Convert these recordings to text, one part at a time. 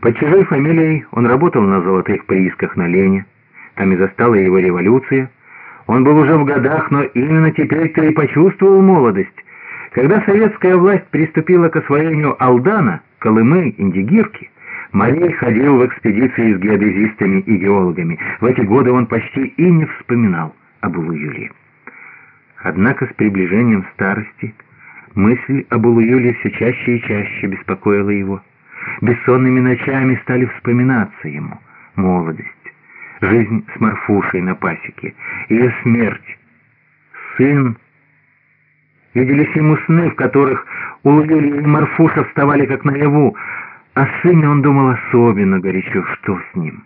Под чужой фамилией он работал на золотых приисках на Лене. Там и застала его революция. Он был уже в годах, но именно теперь-то и почувствовал молодость. Когда советская власть приступила к освоению Алдана, Колымы, Индигирки, Марей ходил в экспедиции с геодезистами и геологами. В эти годы он почти и не вспоминал об Улуюле. Однако с приближением старости мысль об Улуюле все чаще и чаще беспокоила его. Бессонными ночами стали вспоминаться ему молодость, жизнь с Марфушей на пасеке, ее смерть, сын. Виделись ему сны, в которых Улуюлья и Марфуша вставали как наяву. О сыне он думал особенно горячо, что с ним.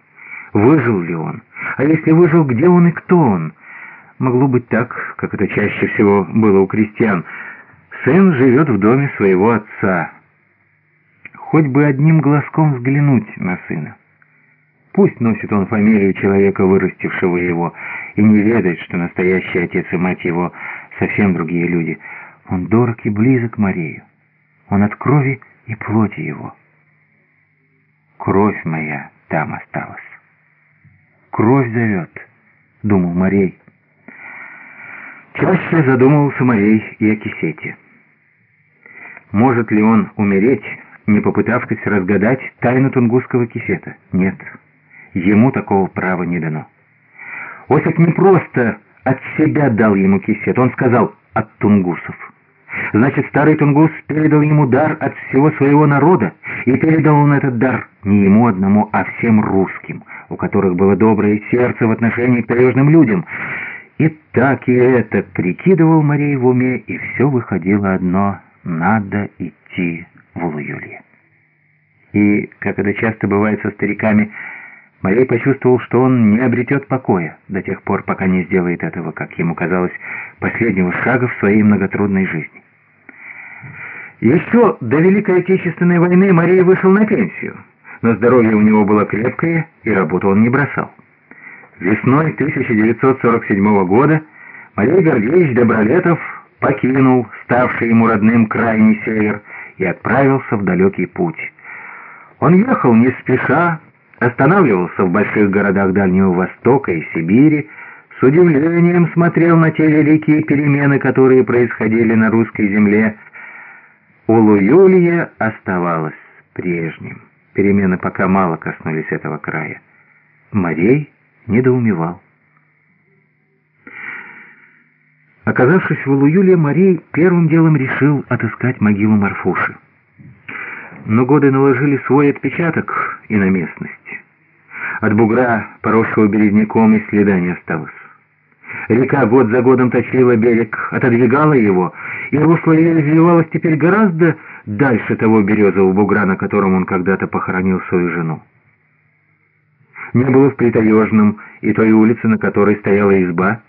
Выжил ли он? А если выжил, где он и кто он? Могло быть так, как это чаще всего было у крестьян. Сын живет в доме своего отца, хоть бы одним глазком взглянуть на сына. Пусть носит он фамилию человека, вырастившего его, и не ведает, что настоящий отец и мать его совсем другие люди. Он дорог и близок Марию. Он от крови и плоти его. Кровь моя там осталась. Кровь зовет, думал Марей. Чаще задумывался Марей и о Кисете. Может ли он умереть, не попытавшись разгадать тайну тунгусского кисета. Нет, ему такого права не дано. Осип не просто от себя дал ему кисет, он сказал «от тунгусов». Значит, старый тунгус передал ему дар от всего своего народа, и передал он этот дар не ему одному, а всем русским, у которых было доброе сердце в отношении к таежным людям. И так и это прикидывал Марей в уме, и все выходило одно — надо идти в Улуюлье. И, как это часто бывает со стариками, Марей почувствовал, что он не обретет покоя до тех пор, пока не сделает этого, как ему казалось, последнего шага в своей многотрудной жизни. Еще до Великой Отечественной войны Марей вышел на пенсию, но здоровье у него было крепкое, и работу он не бросал. Весной 1947 года Марей Гордеевич Добролетов покинул ставший ему родным крайний север и отправился в далекий путь. Он ехал не спеша, останавливался в больших городах Дальнего Востока и Сибири, с удивлением смотрел на те великие перемены, которые происходили на русской земле. Улу-Юлия оставалась прежним. Перемены пока мало коснулись этого края. Морей недоумевал. Оказавшись в Улуюле, Марей первым делом решил отыскать могилу Марфуши. Но годы наложили свой отпечаток и на местность. От бугра, поросшего березняком, и следа не осталось. Река год за годом точила берег, отодвигала его, и русло ее извивалось теперь гораздо дальше того березового бугра, на котором он когда-то похоронил свою жену. Не было в Притаежном и той улице, на которой стояла изба,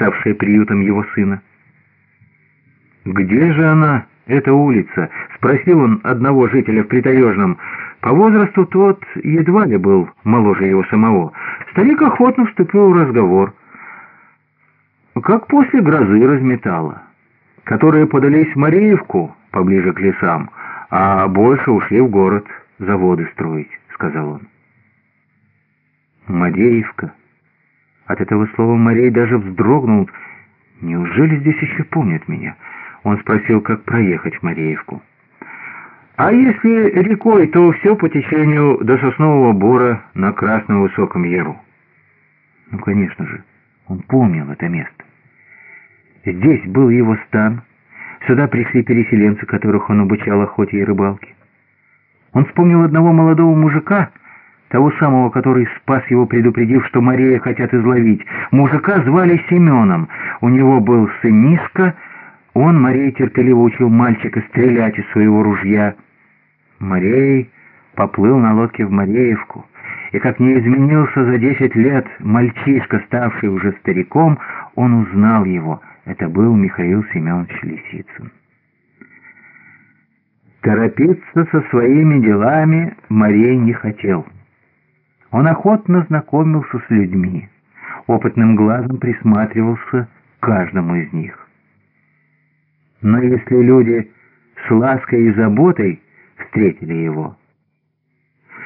ставшая приютом его сына. «Где же она, эта улица?» — спросил он одного жителя в Притаежном. По возрасту тот едва ли был моложе его самого. Старик охотно вступил в разговор. Как после грозы разметало, которые подались в Мариевку, поближе к лесам, а больше ушли в город заводы строить, — сказал он. Мадеевка. От этого слова Марей даже вздрогнул. «Неужели здесь еще помнят меня?» Он спросил, как проехать в Мареевку. «А если рекой, то все по течению до Соснового Бора на Красном Высоком Яру». Ну, конечно же, он помнил это место. Здесь был его стан. Сюда пришли переселенцы, которых он обучал охоте и рыбалке. Он вспомнил одного молодого мужика, того самого, который спас его, предупредив, что Мария хотят изловить. Мужика звали Семеном. У него был сынишка. Он, Мария, терпеливо учил мальчика стрелять из своего ружья. Марей поплыл на лодке в Мареевку. И как не изменился за десять лет мальчишка, ставший уже стариком, он узнал его. Это был Михаил Семенович Лисицын. Торопиться со своими делами Марей не хотел. Он охотно знакомился с людьми, опытным глазом присматривался к каждому из них. Но если люди с лаской и заботой встретили его,